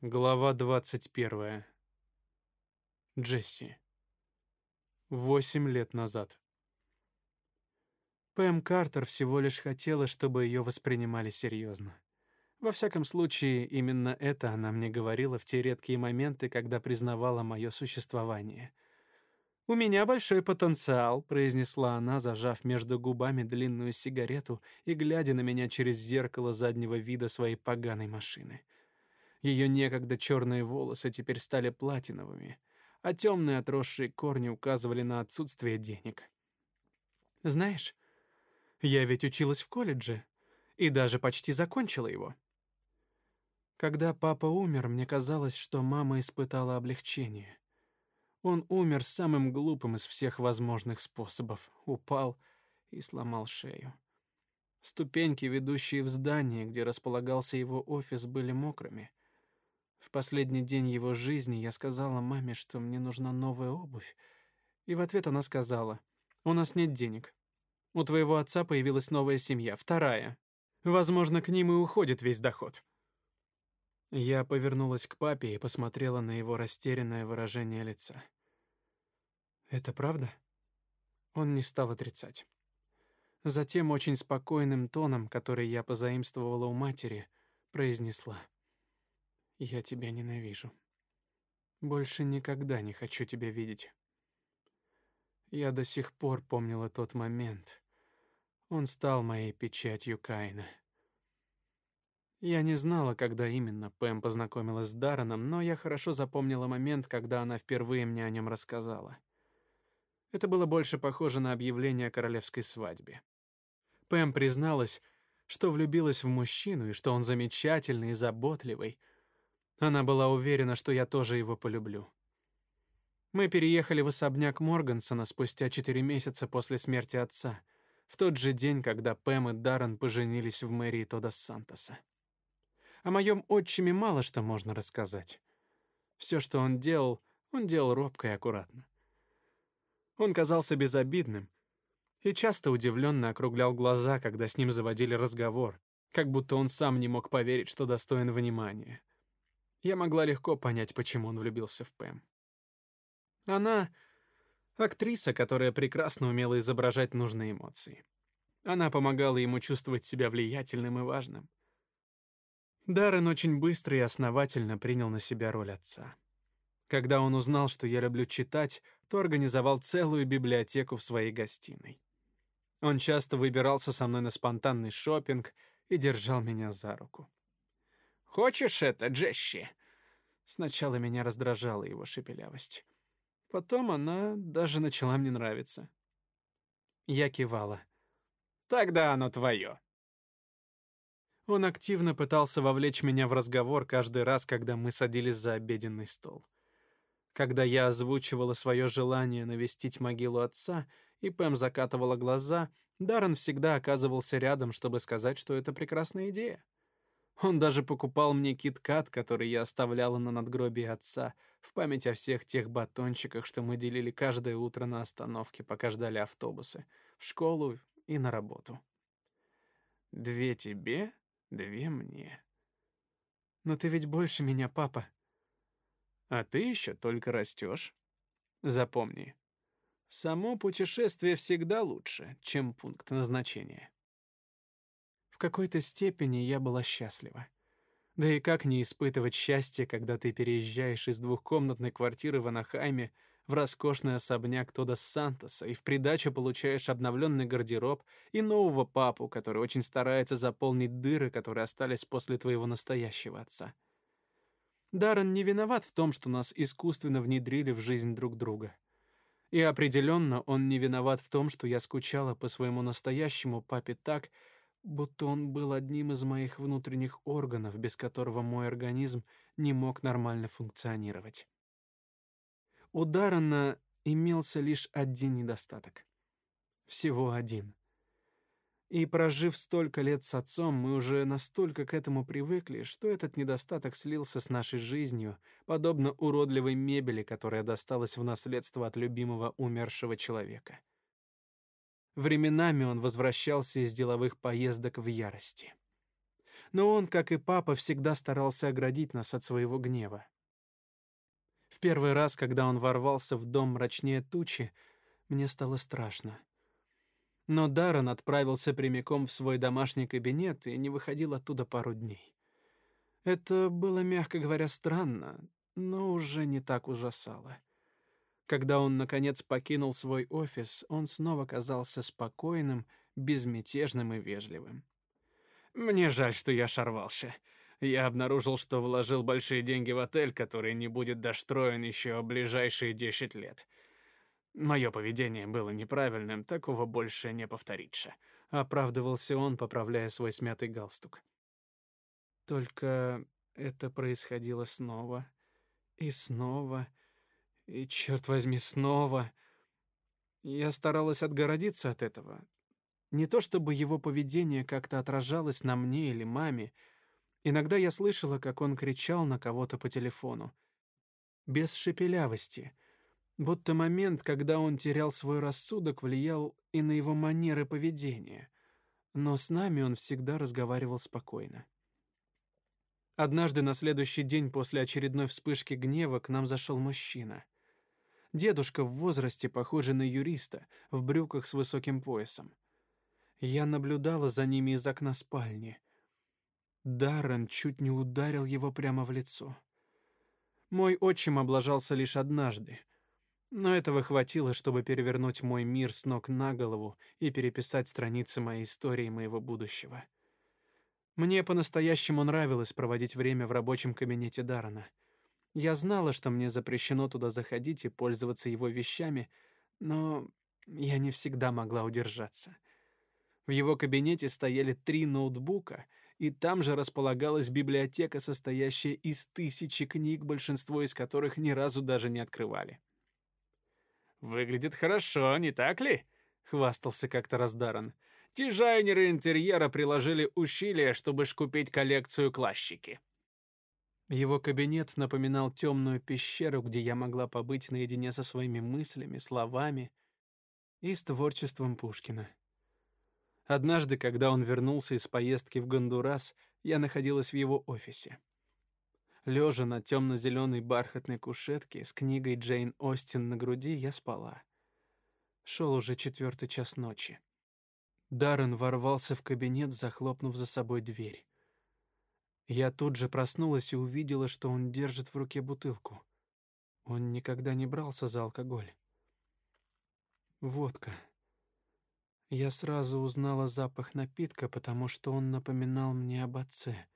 Глава 21. Джесси. Восемь лет назад. Пэм Картер всего лишь хотела, чтобы ее воспринимали серьезно. Во всяком случае, именно это она мне говорила в те редкие моменты, когда признавала мое существование. «У меня большой потенциал», — произнесла она, зажав между губами длинную сигарету и глядя на меня через зеркало заднего вида своей поганой машины. Ее некогда черные волосы теперь стали платиновыми, а темные отросшие корни указывали на отсутствие денег. Знаешь, я ведь училась в колледже и даже почти закончила его. Когда папа умер, мне казалось, что мама испытала облегчение. Он умер самым глупым из всех возможных способов. Упал и сломал шею. Ступеньки, ведущие в здание, где располагался его офис, были мокрыми. В последний день его жизни я сказала маме, что мне нужна новая обувь, и в ответ она сказала: "У нас нет денег. У твоего отца появилась новая семья, вторая. Возможно, к ним и уходит весь доход". Я повернулась к папе и посмотрела на его растерянное выражение лица. "Это правда?" Он не стал отрицать. Затем очень спокойным тоном, который я позаимствовала у матери, произнесла: я тебя ненавижу. Больше никогда не хочу тебя видеть. Я до сих пор помнила тот момент. Он стал моей печатью Каина. Я не знала, когда именно Пэм познакомилась с Дарреном, но я хорошо запомнила момент, когда она впервые мне о нем рассказала. Это было больше похоже на объявление о королевской свадьбе. Пэм призналась, что влюбилась в мужчину и что он замечательный и заботливый, она была уверена, что я тоже его полюблю. Мы переехали в особняк Моргансона спустя четыре месяца после смерти отца, в тот же день, когда Пэм и Даррен поженились в мэрии Тодос Сантоса. О моем отчиме мало что можно рассказать. Все, что он делал, он делал робко и аккуратно. Он казался безобидным и часто удивленно округлял глаза, когда с ним заводили разговор, как будто он сам не мог поверить, что достоин внимания. Я могла легко понять, почему он влюбился в Пэм. Она актриса, которая прекрасно умела изображать нужные эмоции. Она помогала ему чувствовать себя влиятельным и важным. Даррен очень быстро и основательно принял на себя роль отца. Когда он узнал, что я люблю читать, то организовал целую библиотеку в своей гостиной. Он часто выбирался со мной на спонтанный шопинг и держал меня за руку. Хочешь это, Джесси?» Сначала меня раздражала его шепелявость. Потом она даже начала мне нравиться. Я кивала. «Тогда оно твое». Он активно пытался вовлечь меня в разговор каждый раз, когда мы садились за обеденный стол. Когда я озвучивала свое желание навестить могилу отца, и Пэм закатывала глаза, Даррен всегда оказывался рядом, чтобы сказать, что это прекрасная идея. Он даже покупал мне кит-кат, который я оставляла на надгробии отца, в память о всех тех батончиках, что мы делили каждое утро на остановке, пока ждали автобусы, в школу и на работу. Две тебе, две мне. Но ты ведь больше меня, папа. А ты еще только растешь. Запомни, само путешествие всегда лучше, чем пункт назначения. В какой-то степени я была счастлива. Да и как не испытывать счастье, когда ты переезжаешь из двухкомнатной квартиры в Анахайме в роскошный особняк Тода Сантоса и в придачу получаешь обновленный гардероб и нового папу, который очень старается заполнить дыры, которые остались после твоего настоящего отца. Даррен не виноват в том, что нас искусственно внедрили в жизнь друг друга. И определенно он не виноват в том, что я скучала по своему настоящему папе так, будто он был одним из моих внутренних органов, без которого мой организм не мог нормально функционировать. У Даррена имелся лишь один недостаток. Всего один. И прожив столько лет с отцом, мы уже настолько к этому привыкли, что этот недостаток слился с нашей жизнью, подобно уродливой мебели, которая досталась в наследство от любимого умершего человека. Временами он возвращался из деловых поездок в ярости. но он, как и папа, всегда старался оградить нас от своего гнева. В первый раз, когда он ворвался в дом мрачнее тучи, мне стало страшно. Но Даррен отправился прямиком в свой домашний кабинет и не выходил оттуда пару дней. Это было, мягко говоря, странно, но уже не так ужасало. Когда он, наконец, покинул свой офис, он снова казался спокойным, безмятежным и вежливым. «Мне жаль, что я шарвался. Я обнаружил, что вложил большие деньги в отель, который не будет достроен еще ближайшие десять лет. Мое поведение было неправильным, такого больше не повторится», — оправдывался он, поправляя свой смятый галстук. Только это происходило снова и снова и, черт возьми, снова. Я старалась отгородиться от этого. Не то чтобы его поведение как-то отражалось на мне или маме. Иногда я слышала, как он кричал на кого-то по телефону. Без шепелявости. Будто момент, когда он терял свой рассудок, влиял и на его манеры поведения. Но с нами он всегда разговаривал спокойно. Однажды на следующий день после очередной вспышки гнева к нам зашел мужчина — Дедушка в возрасте, похожий на юриста, в брюках с высоким поясом. Я наблюдала за ними из окна спальни. Даррен чуть не ударил его прямо в лицо. Мой отчим облажался лишь однажды, но этого хватило, чтобы перевернуть мой мир с ног на голову и переписать страницы моей истории моего будущего. Мне по-настоящему нравилось проводить время в рабочем кабинете Даррена — я знала, что мне запрещено туда заходить и пользоваться его вещами, но я не всегда могла удержаться. В его кабинете стояли три ноутбука, и там же располагалась библиотека, состоящая из тысячи книг, большинство из которых ни разу даже не открывали. «Выглядит хорошо, не так ли?» — хвастался как-то Раздаран. «Дизайнеры интерьера приложили усилия, чтобы купить коллекцию классики». Его кабинет напоминал темную пещеру, где я могла побыть наедине со своими мыслями, словами и с творчеством Пушкина. Однажды, когда он вернулся из поездки в Гондурас, я находилась в его офисе. Лежа на темно-зеленой бархатной кушетке с книгой Джейн Остин на груди, я спала. Шел уже четвертый час ночи. Даррен ворвался в кабинет, захлопнув за собой дверь. Я тут же проснулась и увидела, что он держит в руке бутылку. Он никогда не брался за алкоголь. Водка. Я сразу узнала запах напитка, потому что он напоминал мне об отце.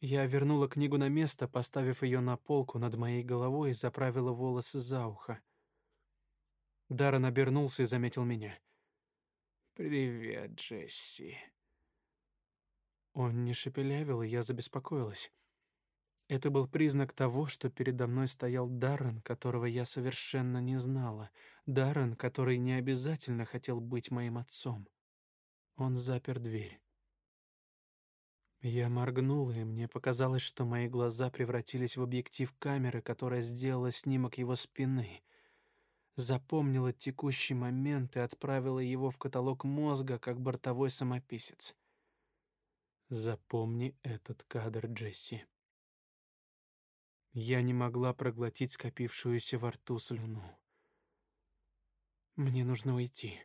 Я вернула книгу на место, поставив ее на полку над моей головой и заправила волосы за ухо. Даррен обернулся и заметил меня. «Привет, Джесси», он не шепелявил, и я забеспокоилась. Это был признак того, что передо мной стоял Даррен, которого я совершенно не знала. Даррен, который не обязательно хотел быть моим отцом. Он запер дверь. Я моргнула, и мне показалось, что мои глаза превратились в объектив камеры, которая сделала снимок его спины. Запомнила текущий момент и отправила его в каталог мозга, как бортовой самописец. Запомни этот кадр, Джесси. Я не могла проглотить скопившуюся во рту слюну. Мне нужно уйти.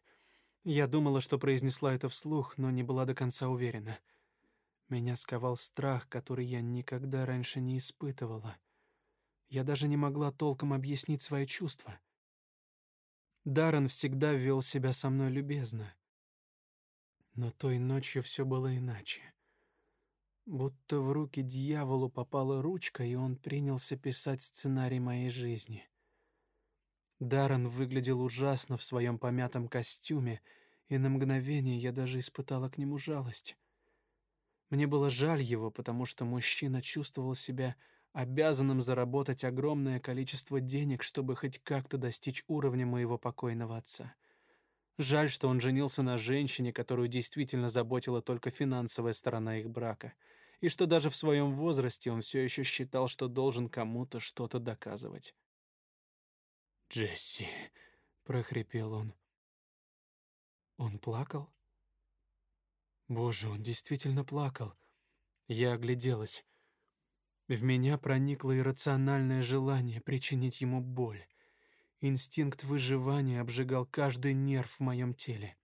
Я думала, что произнесла это вслух, но не была до конца уверена. Меня сковал страх, который я никогда раньше не испытывала. Я даже не могла толком объяснить свои чувства. Даррен всегда вел себя со мной любезно. Но той ночью все было иначе. Будто в руки дьяволу попала ручка, и он принялся писать сценарий моей жизни. Даррен выглядел ужасно в своем помятом костюме, и на мгновение я даже испытала к нему жалость. Мне было жаль его, потому что мужчина чувствовал себя обязанным заработать огромное количество денег, чтобы хоть как-то достичь уровня моего покойного отца. Жаль, что он женился на женщине, которую действительно заботила только финансовая сторона их брака — и что даже в своем возрасте он все еще считал, что должен кому-то что-то доказывать. «Джесси», — прохрипел он. Он плакал? Боже, он действительно плакал. Я огляделась. В меня проникло иррациональное желание причинить ему боль. Инстинкт выживания обжигал каждый нерв в моем теле.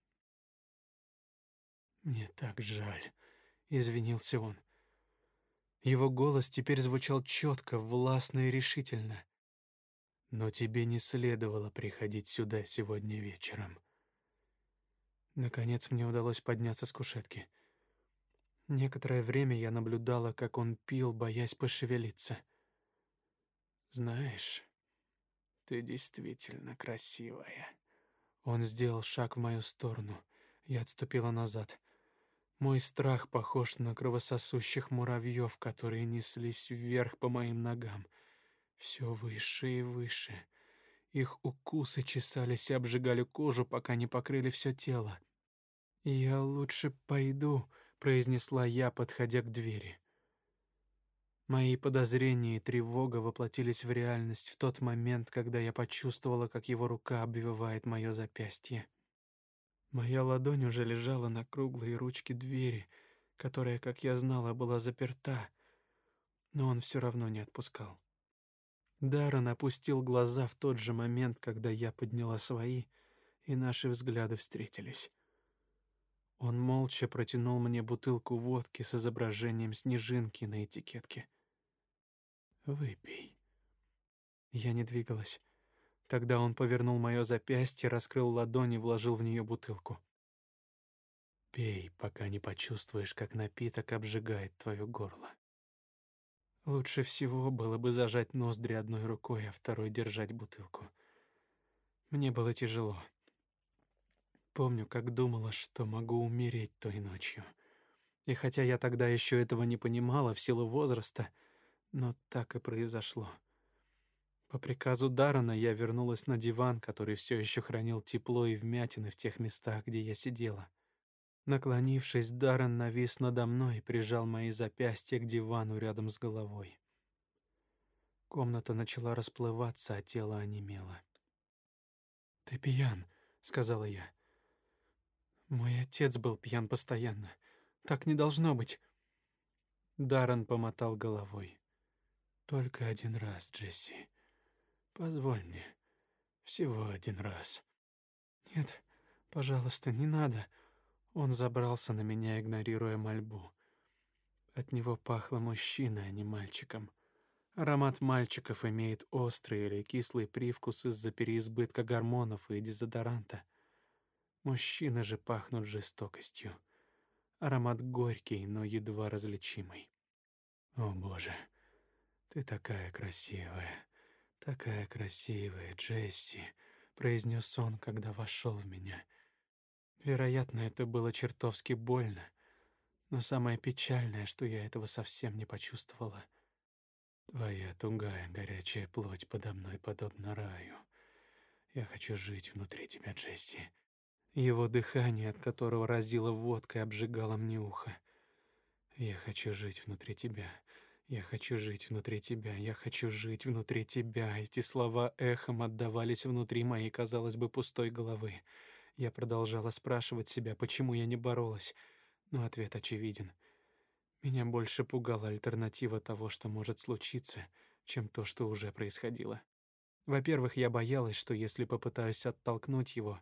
«Мне так жаль», — извинился он. Его голос теперь звучал четко, властно и решительно. «Но тебе не следовало приходить сюда сегодня вечером». Наконец мне удалось подняться с кушетки. Некоторое время я наблюдала, как он пил, боясь пошевелиться. «Знаешь, ты действительно красивая». Он сделал шаг в мою сторону. Я отступила назад. Мой страх похож на кровососущих муравьев, которые неслись вверх по моим ногам. Все выше и выше. Их укусы чесались и обжигали кожу, пока не покрыли все тело. «Я лучше пойду», — произнесла я, подходя к двери. Мои подозрения и тревога воплотились в реальность в тот момент, когда я почувствовала, как его рука обвивает мое запястье. Моя ладонь уже лежала на круглой ручке двери, которая, как я знала, была заперта, но он все равно не отпускал. Даррен опустил глаза в тот же момент, когда я подняла свои, и наши взгляды встретились. Он молча протянул мне бутылку водки с изображением снежинки на этикетке. «Выпей». Я не двигалась. Тогда он повернул мое запястье, раскрыл ладонь и вложил в нее бутылку. Пей, пока не почувствуешь, как напиток обжигает твое горло. Лучше всего было бы зажать ноздри одной рукой, а второй держать бутылку. Мне было тяжело. Помню, как думала, что могу умереть той ночью. И хотя я тогда еще этого не понимала в силу возраста, но так и произошло. По приказу Дарана я вернулась на диван, который все еще хранил тепло и вмятины в тех местах, где я сидела. Наклонившись, Даран навис надо мной и прижал мои запястья к дивану рядом с головой. Комната начала расплываться, а тело онемело. «Ты пьян», — сказала я. «Мой отец был пьян постоянно. Так не должно быть». Даран помотал головой. «Только один раз, Джесси. Позволь мне. Всего один раз. Нет, пожалуйста, не надо. Он забрался на меня, игнорируя мольбу. От него пахло мужчиной, а не мальчиком. Аромат мальчиков имеет острый или кислый привкус из-за переизбытка гормонов и дезодоранта. Мужчины же пахнут жестокостью. Аромат горький, но едва различимый. О, боже, ты такая красивая. «Такая красивая, Джесси», — произнес он, когда вошел в меня. Вероятно, это было чертовски больно, но самое печальное, что я этого совсем не почувствовала. Твоя тугая, горячая плоть подо мной подобна раю. Я хочу жить внутри тебя, Джесси. Его дыхание, от которого разило водкой, обжигало мне ухо. Я хочу жить внутри тебя. «Я хочу жить внутри тебя, я хочу жить внутри тебя». Эти слова эхом отдавались внутри моей, казалось бы, пустой головы. Я продолжала спрашивать себя, почему я не боролась, но ответ очевиден. Меня больше пугала альтернатива того, что может случиться, чем то, что уже происходило. Во-первых, я боялась, что если попытаюсь оттолкнуть его,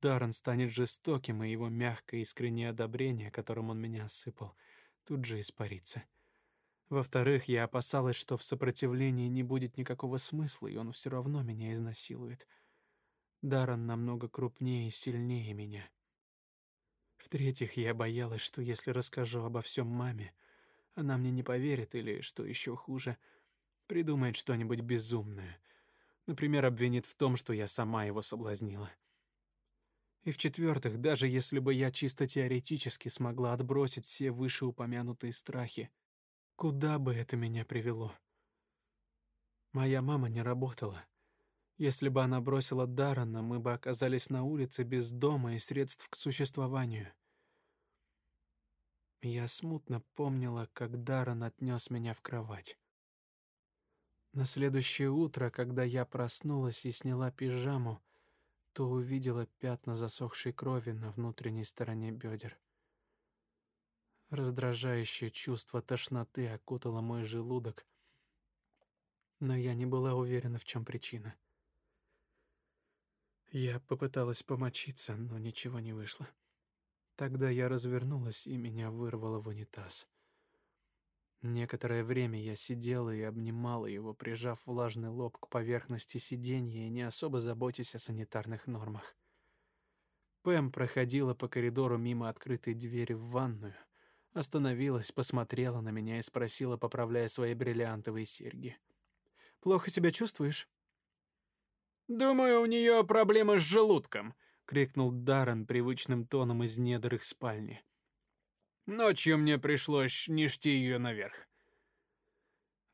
Даррен станет жестоким, и его мягкое искреннее одобрение, которым он меня осыпал, тут же испарится. Во-вторых, я опасалась, что в сопротивлении не будет никакого смысла, и он все равно меня изнасилует. Даран намного крупнее и сильнее меня. В-третьих, я боялась, что если расскажу обо всем маме, она мне не поверит или, что еще хуже, придумает что-нибудь безумное. Например, обвинит в том, что я сама его соблазнила. И в-четвертых, даже если бы я чисто теоретически смогла отбросить все вышеупомянутые страхи, Куда бы это меня привело? Моя мама не работала. Если бы она бросила Дарана, мы бы оказались на улице без дома и средств к существованию. Я смутно помнила, как Даран отнес меня в кровать. На следующее утро, когда я проснулась и сняла пижаму, то увидела пятна засохшей крови на внутренней стороне бедер. Раздражающее чувство тошноты окутало мой желудок, но я не была уверена, в чем причина. Я попыталась помочиться, но ничего не вышло. Тогда я развернулась, и меня вырвало в унитаз. Некоторое время я сидела и обнимала его, прижав влажный лоб к поверхности сиденья не особо заботясь о санитарных нормах. Пэм проходила по коридору мимо открытой двери в ванную, остановилась, посмотрела на меня и спросила, поправляя свои бриллиантовые серьги: "Плохо себя чувствуешь?" «Думаю, у нее проблемы с желудком», — крикнул Даррен привычным тоном из недр их спальни. «Ночью мне пришлось нести ее наверх».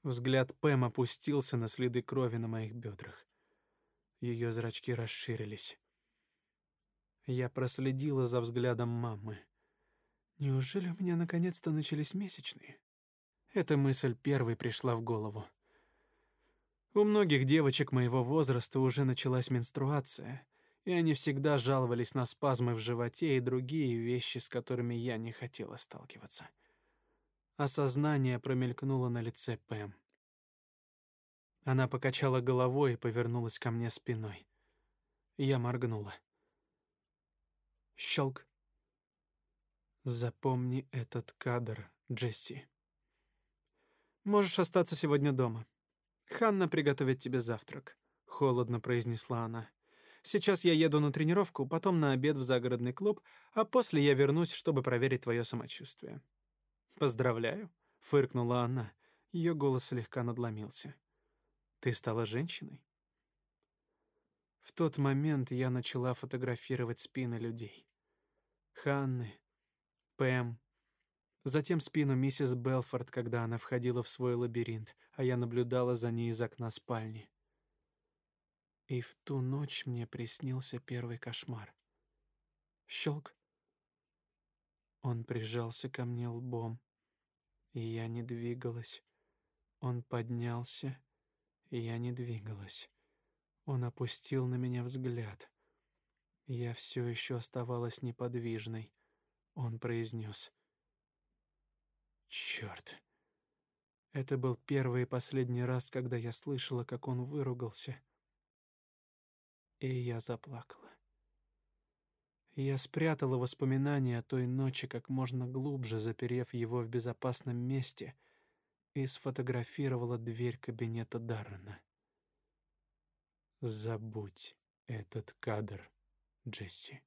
Взгляд Пэм опустился на следы крови на моих бедрах. Ее зрачки расширились. Я проследила за взглядом мамы. Неужели у меня наконец-то начались месячные? Эта мысль первой пришла в голову. У многих девочек моего возраста уже началась менструация, и они всегда жаловались на спазмы в животе и другие вещи, с которыми я не хотела сталкиваться. Осознание промелькнуло на лице Пэм. Она покачала головой и повернулась ко мне спиной. Я моргнула. Щелк. Запомни этот кадр, Джесси. Можешь остаться сегодня дома. Ханна приготовит тебе завтрак, холодно произнесла она. Сейчас я еду на тренировку, потом на обед в загородный клуб, а после я вернусь, чтобы проверить твое самочувствие. Поздравляю, фыркнула она. Ее голос слегка надломился. Ты стала женщиной. В тот момент я начала фотографировать спины людей. Ханны, Пэм, Затем спину миссис Белфорд, когда она входила в свой лабиринт, а я наблюдала за ней из окна спальни. И в ту ночь мне приснился первый кошмар. Щелк. Он прижался ко мне лбом, и я не двигалась. Он поднялся, и я не двигалась. Он опустил на меня взгляд. Я все еще оставалась неподвижной. Он произнес — Черт! Это был первый и последний раз, когда я слышала, как он выругался. И я заплакала. Я спрятала воспоминания о той ночи как можно глубже, заперев его в безопасном месте, и сфотографировала дверь кабинета Даррена. Забудь этот кадр, Джесси.